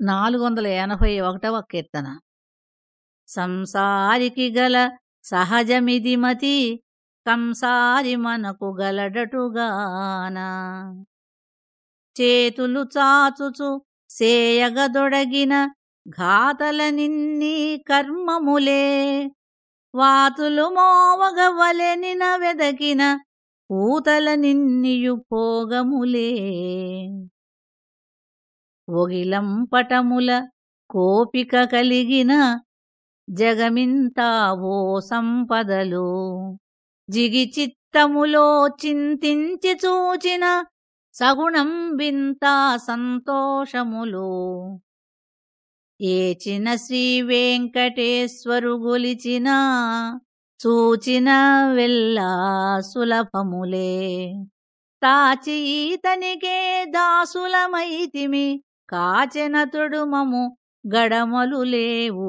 నాలుగు వందల ఎనభై ఒకటవ కీర్తన. సంసారికి గల సహజమిది మతి కంసారి మనకు గలడటుగానా. చేతులు చాచుచు సేయగదొడగిన ఘాతల నిన్ని కర్మములే. వాతులు మోవగవలెనిన వెదకిన పూతల నిన్నియు పోగములే ఒగిలంపటముల కోపిక కలిగిన జగమింతావో సంపదలు. జిగి చిత్తములో చింతించి చూచిన సగుణం వింత సంతోషములు. ఏచిన శ్రీ వెంకటేశ్వరు గొలిచిన చూచిన వెల్లా సులభములే. తాచి ఈతనికే దాసులమైతిమి కాచెనతుడు మము గడమలు లేవు.